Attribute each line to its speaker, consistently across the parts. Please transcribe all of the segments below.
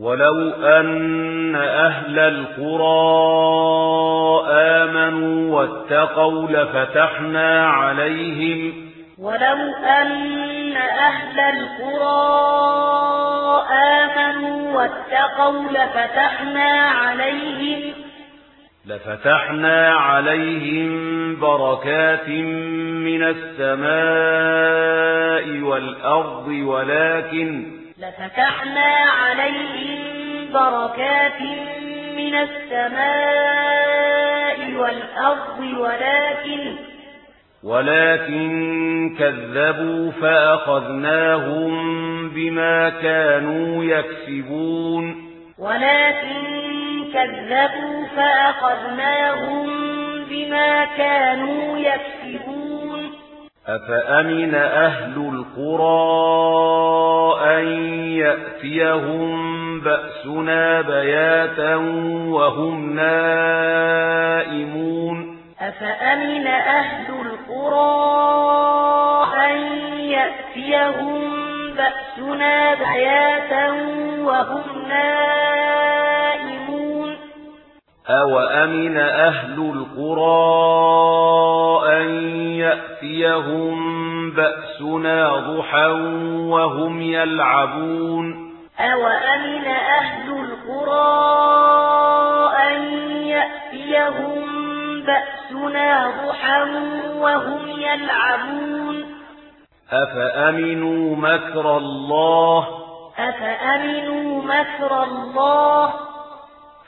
Speaker 1: ولو أن أهل القرى آمنوا واتقوا لفتحنا عليهم
Speaker 2: ولو أن أهل القرى آمنوا واتقوا لفتحنا عليهم
Speaker 1: لفتحنا عليهم بركات من السماء والأرض ولكن
Speaker 2: لفتحنا عليهم بركات من السماء والأرض ولكن
Speaker 1: ولكن كذبوا فأخذناهم بما كانوا يكسبون.
Speaker 2: ولكن كذبوا فأخذناهم بما كانوا يكسبون.
Speaker 1: أفأمن أهل القرى أن يأتيهم بأسنا بياتا وهم نائمون
Speaker 2: أفأمن أهل القرى أن يأتيهم بأسنا بياتا وهم نائمون
Speaker 1: أوأمن أهل القرى أن يأتيهم بأسنا ضحى وهم يلعبون
Speaker 2: أوأمن أهل القرى أن يأتيهم بأسنا ضحى وهم يلعبون
Speaker 1: أفأمنوا مكر الله
Speaker 2: أفأمنوا مكر الله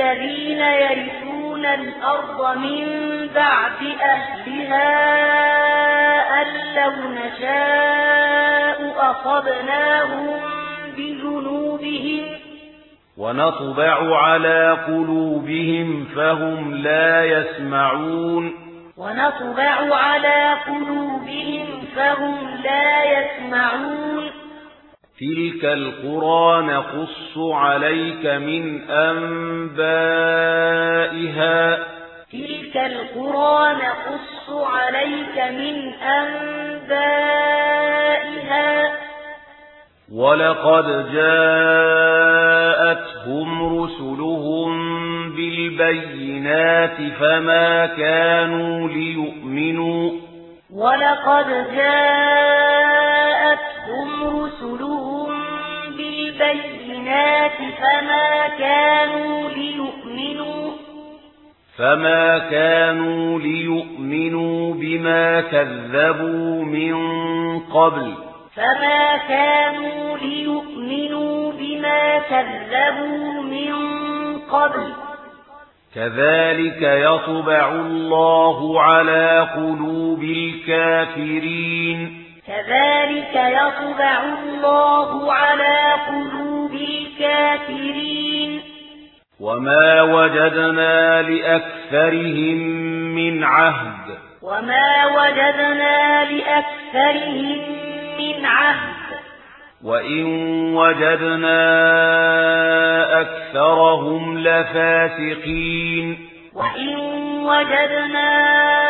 Speaker 2: الذين يرثون الأرض من بعد أهلها أن لو نشاء أصبناهم بذنوبهم
Speaker 1: ونطبع على قلوبهم فهم لا يسمعون
Speaker 2: ونطبع على قلوبهم فهم لا يسمعون
Speaker 1: تلك القرى نقص عليك من أنبائها
Speaker 2: تلك القرى نقص عليك من أنبائها
Speaker 1: ولقد جاءتهم رسلهم بالبينات فما كانوا ليؤمنوا
Speaker 2: ولقد جاءتهم جاءتهم رسلهم بالبينات فما كانوا ليؤمنوا
Speaker 1: فما كانوا ليؤمنوا بما كذبوا من قبل.
Speaker 2: فما كانوا ليؤمنوا بما كذبوا من قبل.
Speaker 1: كذلك يطبع الله على قلوب الكافرين.
Speaker 2: كذلك يطبع الله على قلوب الكافرين.
Speaker 1: وما وجدنا لأكثرهم من عهد.
Speaker 2: وما وجدنا لأكثرهم من عهد.
Speaker 1: وإن وجدنا أكثرهم لفاسقين.
Speaker 2: وإن وجدنا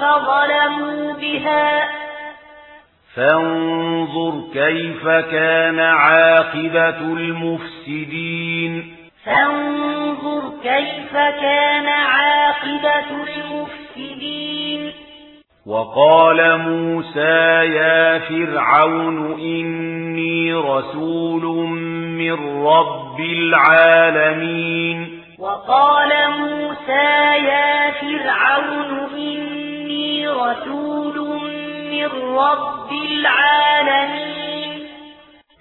Speaker 2: فظلموا بها
Speaker 1: فانظر كيف كان عاقبة المفسدين
Speaker 2: فانظر كيف كان عاقبة المفسدين
Speaker 1: وقال موسى يا فرعون إني رسول من رب العالمين
Speaker 2: وقال موسى رب العالمين.